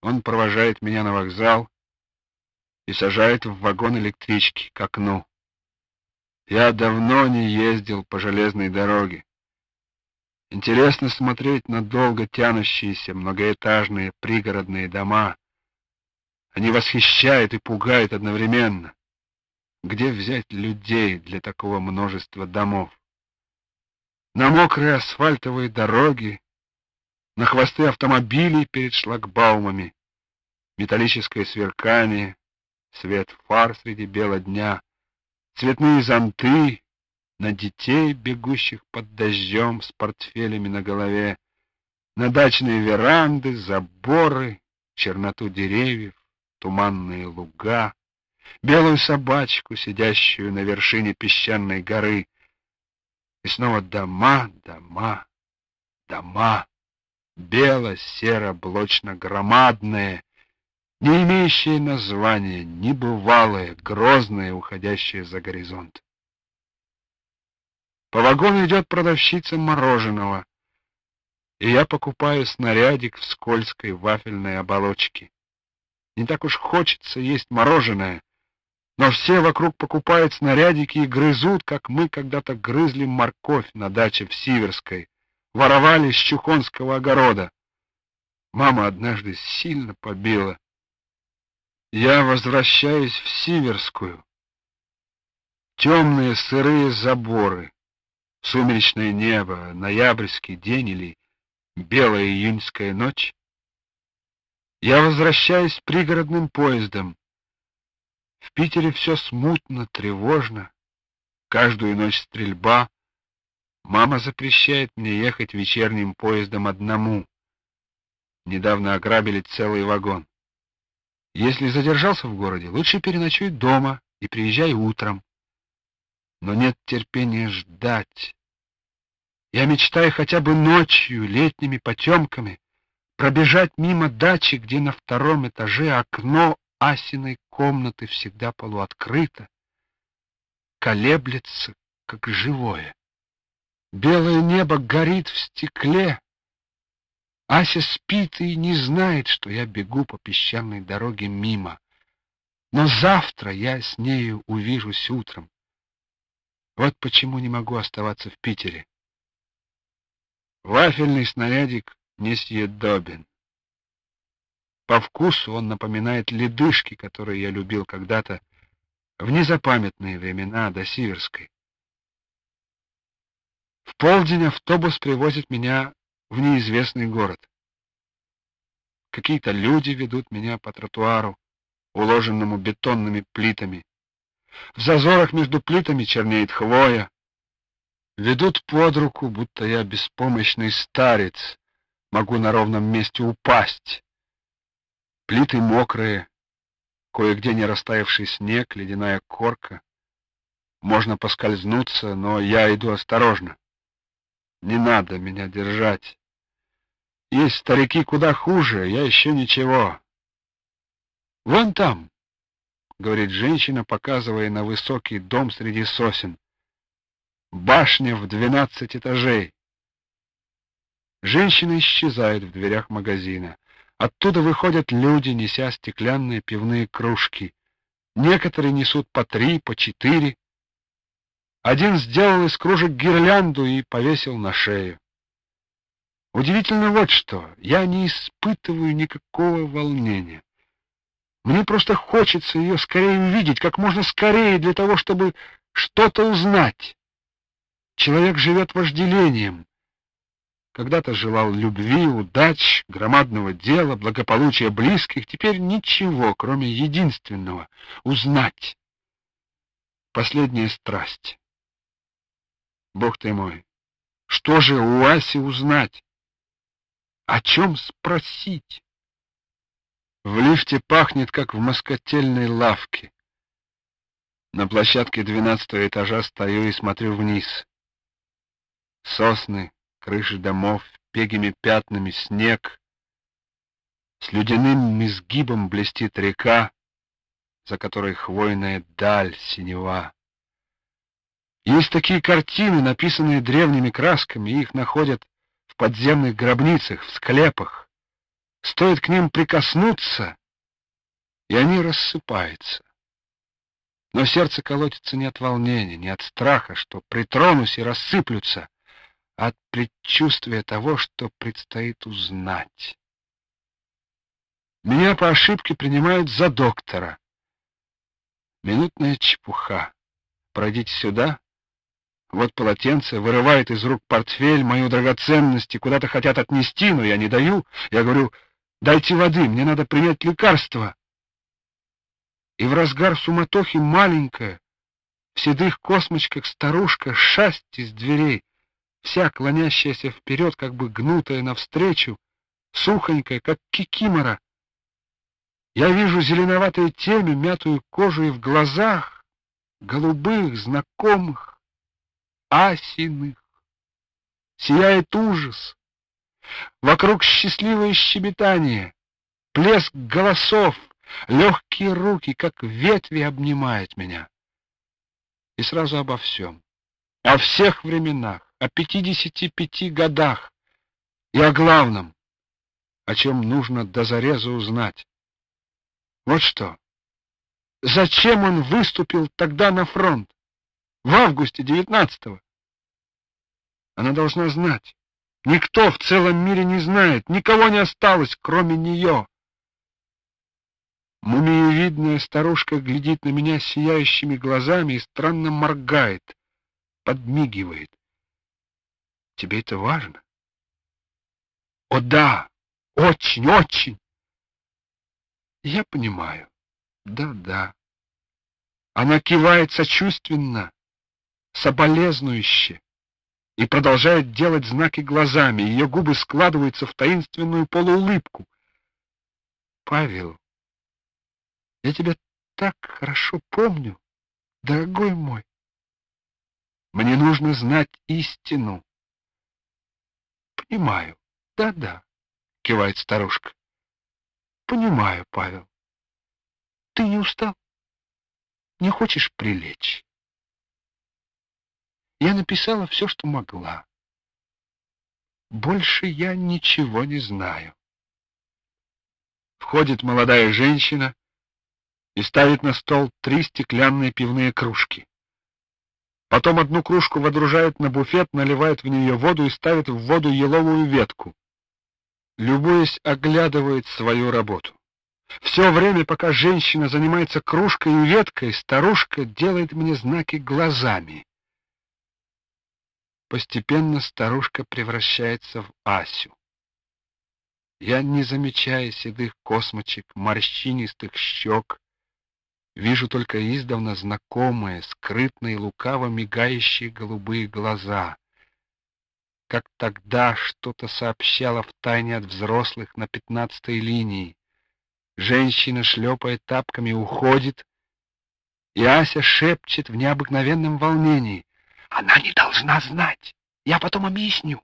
Он провожает меня на вокзал и сажает в вагон электрички к окну. Я давно не ездил по железной дороге. Интересно смотреть на долго тянущиеся многоэтажные пригородные дома. Они восхищают и пугают одновременно. Где взять людей для такого множества домов? На мокрые асфальтовые дороги, на хвосты автомобилей перед шлагбаумами, металлическое сверкание, свет фар среди бела дня, цветные зонты, на детей, бегущих под дождем с портфелями на голове, на дачные веранды, заборы, черноту деревьев, туманные луга, белую собачку, сидящую на вершине песчаной горы, и снова дома, дома, дома, бело-серо-блочно-громадные, не имеющие названия, небывалые, грозные, уходящие за горизонт. По вагону идет продавщица мороженого, и я покупаю снарядик в скользкой вафельной оболочке. Не так уж хочется есть мороженое, но все вокруг покупают снарядики и грызут, как мы когда-то грызли морковь на даче в Сиверской, воровали с чухонского огорода. Мама однажды сильно побила. Я возвращаюсь в Сиверскую. Темные сырые заборы, сумеречное небо, ноябрьский день или белая июньская ночь. Я возвращаюсь пригородным поездом. В Питере все смутно, тревожно. Каждую ночь стрельба. Мама запрещает мне ехать вечерним поездом одному. Недавно ограбили целый вагон. Если задержался в городе, лучше переночуй дома и приезжай утром. Но нет терпения ждать. Я мечтаю хотя бы ночью, летними потемками, пробежать мимо дачи, где на втором этаже окно Асиной комнаты всегда полуоткрыто, колеблется, как живое. Белое небо горит в стекле. Ася спит и не знает, что я бегу по песчаной дороге мимо. Но завтра я с нею увижусь утром. Вот почему не могу оставаться в Питере. Вафельный снарядик несъедобен. По вкусу он напоминает ледышки, которые я любил когда-то в незапамятные времена до Сиверской. В полдень автобус привозит меня в неизвестный город. Какие-то люди ведут меня по тротуару, уложенному бетонными плитами. В зазорах между плитами чернеет хвоя, Ведут под руку, будто я беспомощный старец, могу на ровном месте упасть. Плиты мокрые, кое-где не растаявший снег, ледяная корка. Можно поскользнуться, но я иду осторожно. Не надо меня держать. Есть старики куда хуже, я еще ничего. Вон там, — говорит женщина, показывая на высокий дом среди сосен. Башня в двенадцать этажей. Женщина исчезает в дверях магазина. Оттуда выходят люди, неся стеклянные пивные кружки. Некоторые несут по три, по четыре. Один сделал из кружек гирлянду и повесил на шею. Удивительно вот что, я не испытываю никакого волнения. Мне просто хочется ее скорее увидеть, как можно скорее, для того, чтобы что-то узнать. Человек живет вожделением. Когда-то желал любви, удач, громадного дела, благополучия близких, теперь ничего, кроме единственного — узнать. Последняя страсть. Бог ты мой, что же у Аси узнать? О чем спросить? В лифте пахнет, как в москотельной лавке. На площадке двенадцатого этажа стою и смотрю вниз. Сосны, крыши домов, пегими пятнами снег. С ледяным изгибом блестит река, за которой хвойная даль синева. Есть такие картины, написанные древними красками, их находят в подземных гробницах, в склепах. Стоит к ним прикоснуться, и они рассыпаются. Но сердце колотится не от волнения, не от страха, что притронусь и рассыплются, а от предчувствия того, что предстоит узнать. Меня по ошибке принимают за доктора. Минутная чепуха. Пройдите сюда. Вот полотенце, вырывает из рук портфель, мою драгоценности куда-то хотят отнести, но я не даю. Я говорю, дайте воды, мне надо принять лекарство и в разгар суматохи маленькая, в седых космочках старушка шасть из дверей, вся клонящаяся вперед, как бы гнутая навстречу, сухонькая, как кикимора. Я вижу зеленоватые темы, мятую кожу и в глазах, голубых, знакомых, асиных. Сияет ужас. Вокруг счастливое щебетание, плеск голосов, Легкие руки, как ветви, обнимают меня. И сразу обо всем. О всех временах, о пятидесяти пяти годах и о главном, о чем нужно до зареза узнать. Вот что. Зачем он выступил тогда на фронт? В августе девятнадцатого? Она должна знать. Никто в целом мире не знает, никого не осталось, кроме нее. Мумиевидная старушка глядит на меня сияющими глазами и странно моргает, подмигивает. Тебе это важно? О да, очень, очень. Я понимаю. Да-да. Она кивает сочувственно, соболезнующе и продолжает делать знаки глазами. Ее губы складываются в таинственную полуулыбку. Павел, я тебя так хорошо помню, дорогой мой. Мне нужно знать истину. Понимаю. Да-да, кивает старушка. Понимаю, Павел. Ты не устал? Не хочешь прилечь? Я написала все, что могла. Больше я ничего не знаю. Входит молодая женщина и ставит на стол три стеклянные пивные кружки. Потом одну кружку водружает на буфет, наливает в нее воду и ставит в воду еловую ветку. Любуясь, оглядывает свою работу. Все время, пока женщина занимается кружкой и веткой, старушка делает мне знаки глазами. Постепенно старушка превращается в Асю. Я, не замечая седых космочек, морщинистых щек, Вижу только издавна знакомые, скрытные, лукаво мигающие голубые глаза. Как тогда что-то сообщало в тайне от взрослых на пятнадцатой линии. Женщина, шлепая тапками, уходит, и Ася шепчет в необыкновенном волнении. Она не должна знать. Я потом объясню.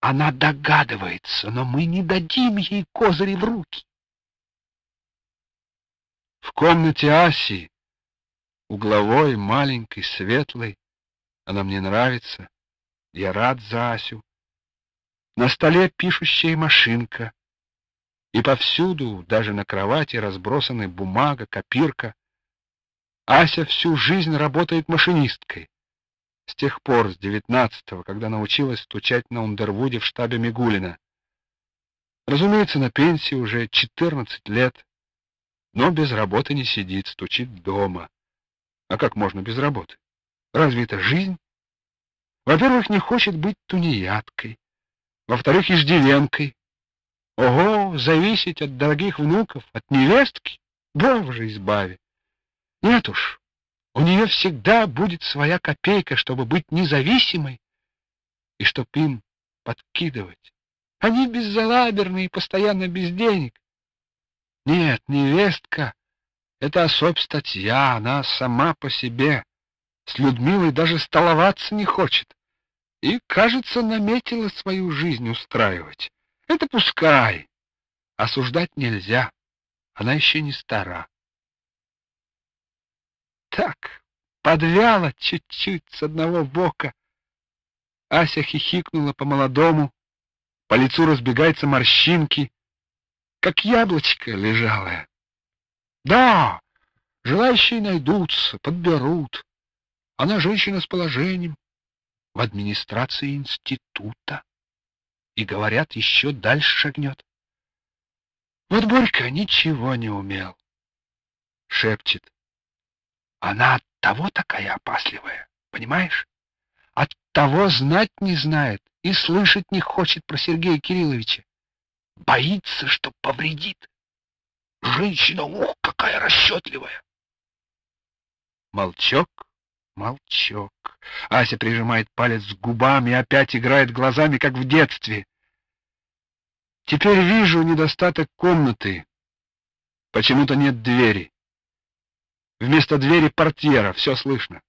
Она догадывается, но мы не дадим ей козыри в руки. В комнате Аси, угловой, маленькой, светлой, она мне нравится, я рад за Асю. На столе пишущая машинка, и повсюду, даже на кровати, разбросаны бумага, копирка. Ася всю жизнь работает машинисткой. С тех пор, с девятнадцатого, когда научилась стучать на Ундервуде в штабе Мигулина. Разумеется, на пенсии уже четырнадцать лет но без работы не сидит, стучит дома. А как можно без работы? Разве это жизнь? Во-первых, не хочет быть тунеядкой. Во-вторых, иждивенкой. Ого, зависеть от дорогих внуков, от невестки? Боже, избави. Нет уж, у нее всегда будет своя копейка, чтобы быть независимой и чтоб им подкидывать. Они беззалаберные и постоянно без денег. Нет, невестка — это особь статья, она сама по себе. С Людмилой даже столоваться не хочет. И, кажется, наметила свою жизнь устраивать. Это пускай. Осуждать нельзя. Она еще не стара. Так, подвяла чуть-чуть с одного бока. Ася хихикнула по-молодому. По лицу разбегаются морщинки. как яблочко лежалое. Да, желающие найдутся, подберут. Она женщина с положением в администрации института. И, говорят, еще дальше шагнет. Вот Борька ничего не умел. Шепчет. Она от того такая опасливая, понимаешь? От того знать не знает и слышать не хочет про Сергея Кирилловича. Боится, что повредит. Женщина, ух, какая расчетливая. Молчок, молчок. Ася прижимает палец к губам и опять играет глазами, как в детстве. Теперь вижу недостаток комнаты. Почему-то нет двери. Вместо двери портьера, все слышно.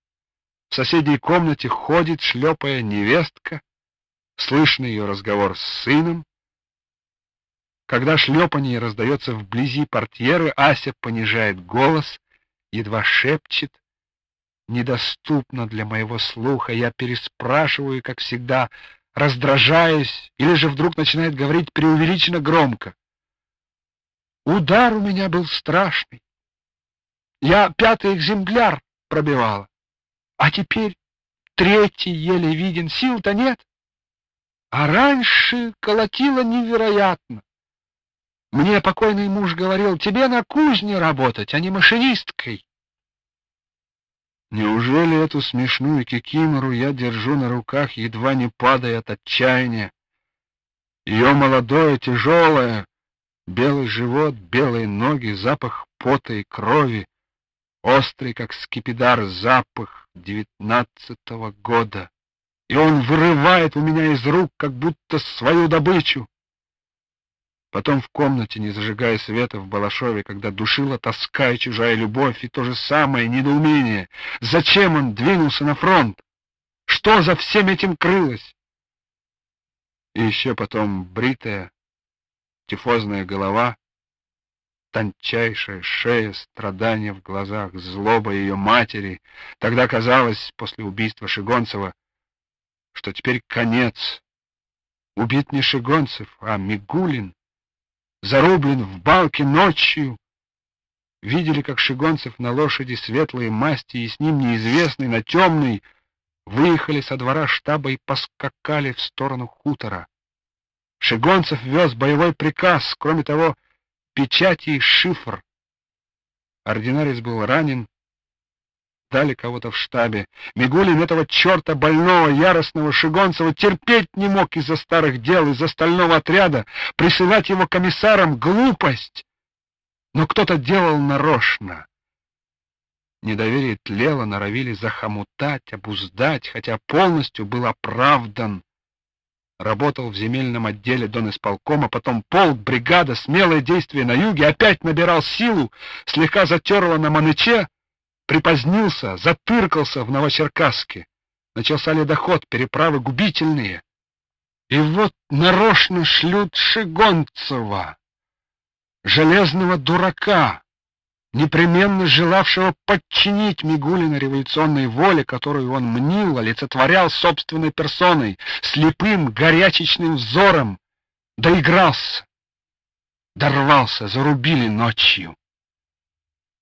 В соседней комнате ходит, шлепая невестка. Слышно ее разговор с сыном. Когда шлепанье раздается вблизи портьеры, Ася понижает голос, едва шепчет. Недоступно для моего слуха, я переспрашиваю, как всегда, раздражаясь, или же вдруг начинает говорить преувеличенно громко. Удар у меня был страшный. Я пятый экземпляр пробивала, а теперь третий еле виден, сил-то нет. А раньше колотило невероятно. Мне покойный муж говорил, тебе на кузне работать, а не машинисткой. Неужели эту смешную кикимору я держу на руках, едва не падая от отчаяния? Ее молодое, тяжелое, белый живот, белые ноги, запах пота и крови, острый, как скипидар, запах девятнадцатого года. И он вырывает у меня из рук, как будто свою добычу. Потом в комнате, не зажигая света в Балашове, когда душила тоска и чужая любовь, и то же самое недоумение. Зачем он двинулся на фронт? Что за всем этим крылось? И еще потом бритая, тифозная голова, тончайшая шея, страдания в глазах, злоба ее матери. Тогда казалось, после убийства Шигонцева, что теперь конец. Убит не Шигонцев, а Мигулин зарублен в балке ночью. Видели, как Шигонцев на лошади светлой масти и с ним неизвестный на темный выехали со двора штаба и поскакали в сторону хутора. Шигонцев вез боевой приказ, кроме того, печати и шифр. Ординарец был ранен, дали кого-то в штабе. Мигулин этого черта больного, яростного Шигонцева терпеть не мог из-за старых дел, из-за стального отряда, присылать его комиссарам — глупость. Но кто-то делал нарочно. Недоверие тлело, норовили захомутать, обуздать, хотя полностью был оправдан. Работал в земельном отделе Дон исполкома, потом полк, бригада, смелое действие на юге, опять набирал силу, слегка затерло на маныче, припозднился, затыркался в Новочеркасске. Начался ледоход, переправы губительные. И вот нарочно шлют Шигонцева, железного дурака, непременно желавшего подчинить Мигулина революционной воле, которую он мнил, олицетворял собственной персоной, слепым, горячечным взором, доигрался, дорвался, зарубили ночью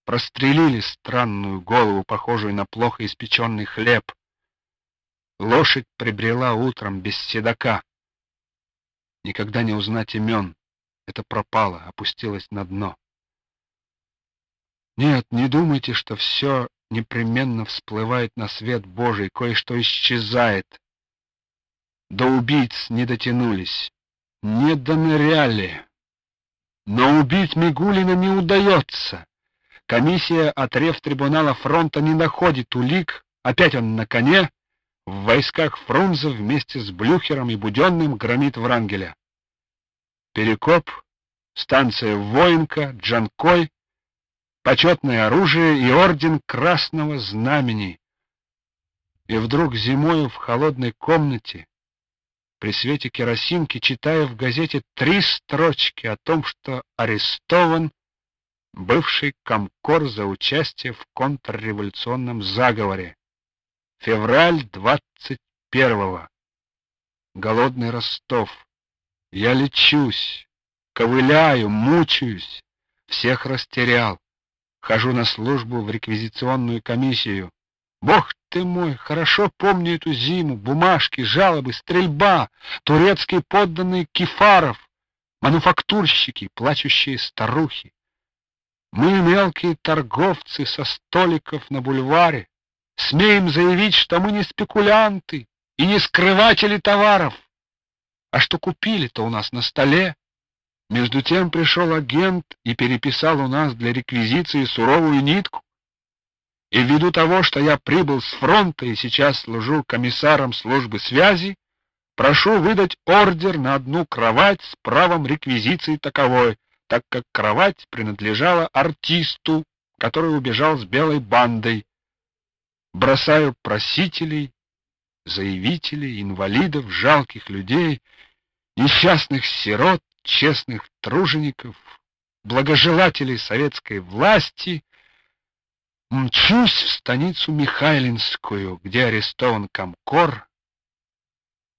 прострелили странную голову, похожую на плохо испеченный хлеб. Лошадь прибрела утром без седока. Никогда не узнать имен. Это пропало, опустилось на дно. Нет, не думайте, что все непременно всплывает на свет Божий, кое-что исчезает. До убийц не дотянулись, не доныряли. Но убить Мигулина не удается. Комиссия от Ревтрибунала фронта не находит улик, опять он на коне, в войсках Фрунзе вместе с Блюхером и Буденным громит Врангеля. Перекоп, станция Воинка, Джанкой, почетное оружие и орден Красного Знамени. И вдруг зимою в холодной комнате, при свете керосинки, читая в газете три строчки о том, что арестован бывший комкор за участие в контрреволюционном заговоре. Февраль 21-го. Голодный Ростов. Я лечусь. ковыляю, мучаюсь, всех растерял. Хожу на службу в реквизиционную комиссию. Бог ты мой, хорошо помню эту зиму, бумажки, жалобы, стрельба, турецкие подданные кефаров, мануфактурщики, плачущие старухи. Мы, мелкие торговцы со столиков на бульваре, смеем заявить, что мы не спекулянты и не скрыватели товаров. А что купили-то у нас на столе? Между тем пришел агент и переписал у нас для реквизиции суровую нитку. И ввиду того, что я прибыл с фронта и сейчас служу комиссаром службы связи, прошу выдать ордер на одну кровать с правом реквизиции таковой, так как кровать принадлежала артисту, который убежал с белой бандой. Бросаю просителей, заявителей, инвалидов, жалких людей, несчастных сирот, честных тружеников, благожелателей советской власти, мчусь в станицу Михайлинскую, где арестован Комкор.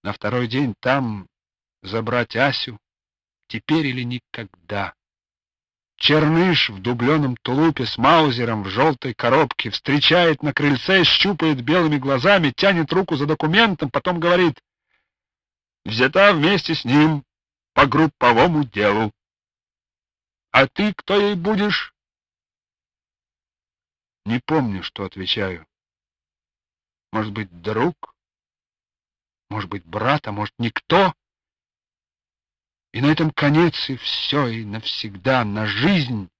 На второй день там забрать Асю, теперь или никогда. Черныш в дубленом тулупе с маузером в желтой коробке встречает на крыльце, щупает белыми глазами, тянет руку за документом, потом говорит, взята вместе с ним по групповому делу. А ты кто ей будешь? Не помню, что отвечаю. Может быть, друг? Может быть, брат, а может, никто? И на этом конец, и все, и навсегда, на жизнь.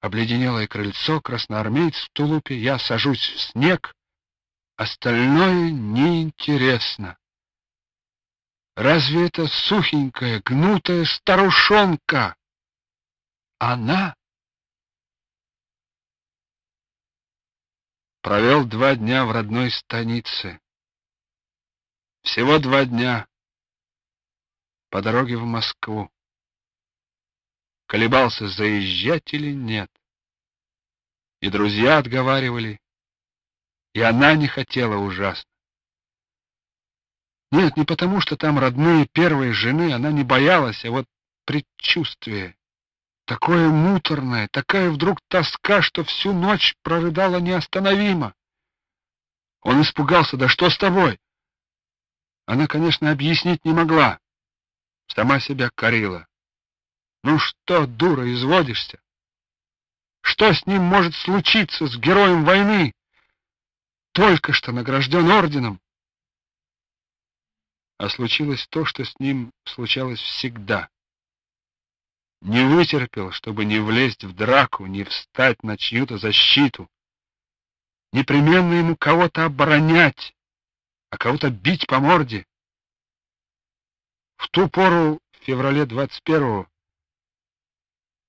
Обледенелое крыльцо, красноармеец в тулупе, я сажусь в снег, остальное неинтересно. Разве это сухенькая, гнутая старушонка? Она? Провел два дня в родной станице. Всего два дня. По дороге в Москву. Колебался, заезжать или нет. И друзья отговаривали, и она не хотела ужасно. Нет, не потому, что там родные первой жены, она не боялась, а вот предчувствие. Такое муторное, такая вдруг тоска, что всю ночь прорыдала неостановимо. Он испугался, да что с тобой? Она, конечно, объяснить не могла. Сама себя корила. Ну что, дура, изводишься? Что с ним может случиться, с героем войны? Только что награжден орденом. А случилось то, что с ним случалось всегда не вытерпел, чтобы не влезть в драку, не встать на чью-то защиту. Непременно ему кого-то оборонять, а кого-то бить по морде. В ту пору, в феврале 21-го,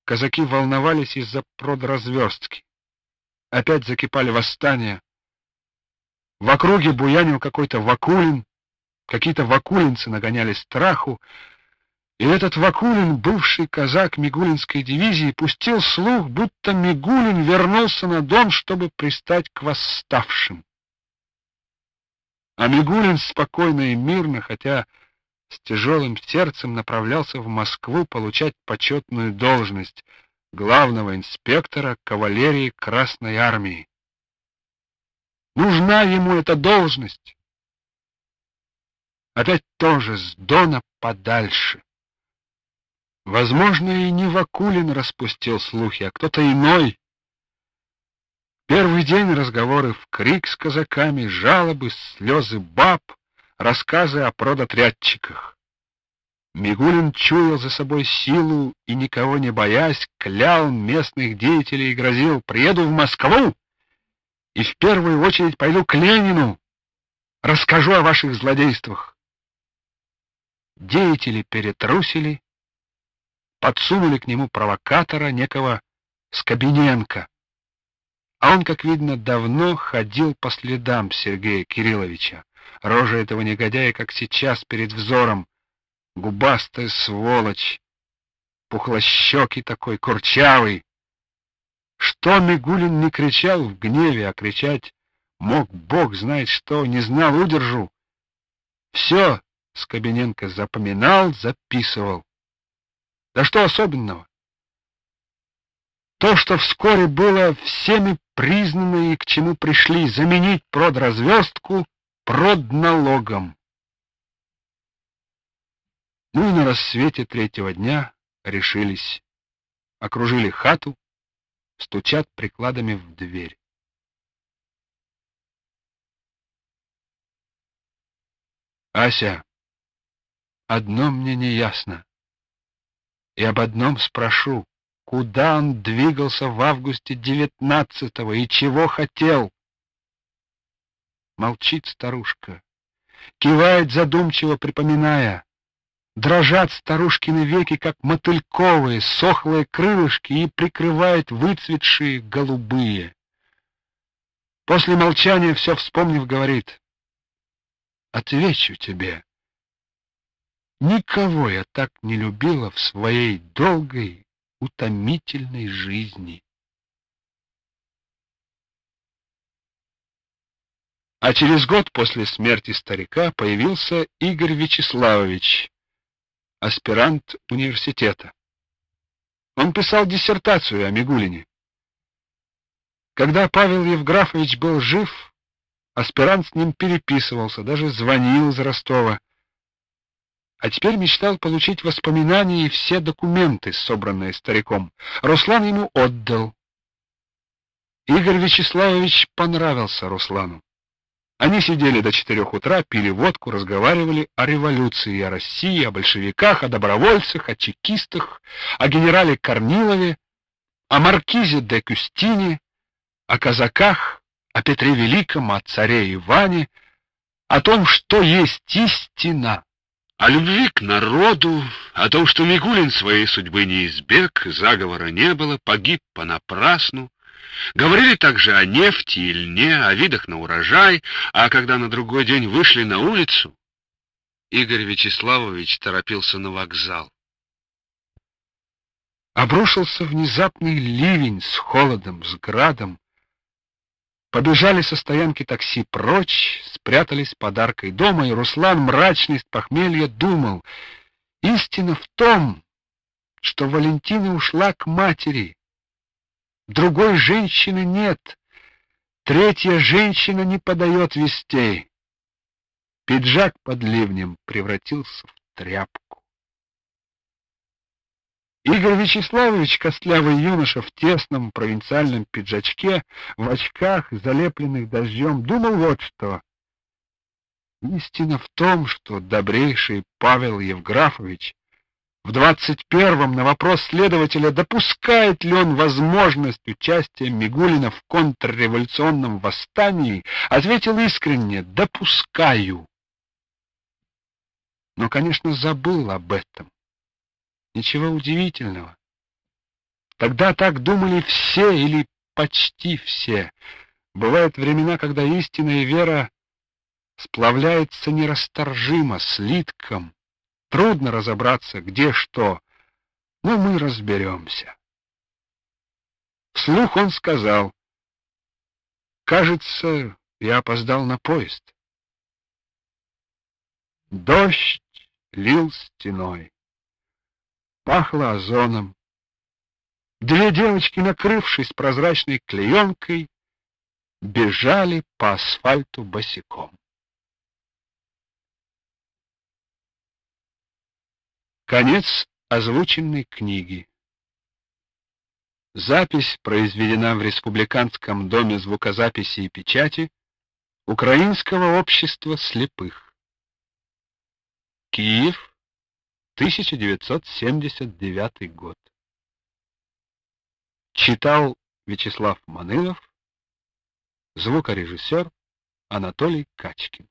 казаки волновались из-за продразверстки. Опять закипали восстания. В округе буянил какой-то Вакулин, какие-то вакулинцы нагоняли страху, и этот Вакулин, бывший казак Мигулинской дивизии, пустил слух, будто Мигулин вернулся на дом, чтобы пристать к восставшим. А Мигулин спокойно и мирно, хотя с тяжелым сердцем направлялся в Москву получать почетную должность главного инспектора кавалерии Красной Армии. Нужна ему эта должность. Опять тоже с Дона подальше. Возможно, и не Вакулин распустил слухи, а кто-то иной. Первый день разговоры в крик с казаками, жалобы, слезы баб, рассказы о продотрядчиках. Мигулин чуял за собой силу и, никого не боясь, клял местных деятелей и грозил «Приеду в Москву и в первую очередь пойду к Ленину, расскажу о ваших злодействах». Деятели перетрусили, подсунули к нему провокатора, некого Скобиненко. А он, как видно, давно ходил по следам Сергея Кирилловича. Рожа этого негодяя, как сейчас, перед взором. Губастая сволочь, пухлощекий такой, курчавый. Что Мигулин не кричал в гневе, а кричать мог бог знает что, не знал удержу. Все Скобиненко запоминал, записывал. Да что особенного? То, что вскоре было всеми признано и к чему пришли заменить продразвездку продналогом. Ну и на рассвете третьего дня решились. Окружили хату, стучат прикладами в дверь. Ася, одно мне не ясно. И об одном спрошу. Куда он двигался в августе девятнадцатого и чего хотел? Молчит старушка, кивает задумчиво, припоминая. Дрожат старушкины веки, как мотыльковые, сохлые крылышки, и прикрывает выцветшие голубые. После молчания, все вспомнив, говорит, «Отвечу тебе, никого я так не любила в своей долгой, утомительной жизни. А через год после смерти старика появился Игорь Вячеславович, аспирант университета. Он писал диссертацию о Мигулине. Когда Павел Евграфович был жив, аспирант с ним переписывался, даже звонил из Ростова а теперь мечтал получить воспоминания и все документы, собранные стариком. Руслан ему отдал. Игорь Вячеславович понравился Руслану. Они сидели до четырех утра, пили водку, разговаривали о революции, о России, о большевиках, о добровольцах, о чекистах, о генерале Корнилове, о маркизе де Кюстине, о казаках, о Петре Великом, о царе Иване, о том, что есть истина о любви к народу, о том, что Мигулин своей судьбы не избег, заговора не было, погиб понапрасну. Говорили также о нефти и льне, о видах на урожай, а когда на другой день вышли на улицу, Игорь Вячеславович торопился на вокзал. Обрушился внезапный ливень с холодом, с градом, Побежали со стоянки такси прочь, спрятались под аркой дома, и Руслан, мрачный с похмелья, думал, истина в том, что Валентина ушла к матери. Другой женщины нет, третья женщина не подает вестей. Пиджак под ливнем превратился в тряпку. Игорь Вячеславович, костлявый юноша в тесном провинциальном пиджачке, в очках, залепленных дождем, думал вот что. Истина в том, что добрейший Павел Евграфович в двадцать первом на вопрос следователя, допускает ли он возможность участия Мигулина в контрреволюционном восстании, ответил искренне «допускаю». Но, конечно, забыл об этом. Ничего удивительного. Тогда так думали все или почти все. Бывают времена, когда истинная вера сплавляется нерасторжимо, слитком. Трудно разобраться, где что, но мы разберемся. Вслух он сказал, «Кажется, я опоздал на поезд». Дождь лил стеной пахло озоном. Две девочки, накрывшись прозрачной клеенкой, бежали по асфальту босиком. Конец озвученной книги. Запись произведена в Республиканском доме звукозаписи и печати Украинского общества слепых. Киев, 1979 год. Читал Вячеслав Манылов, звукорежиссер Анатолий Качкин.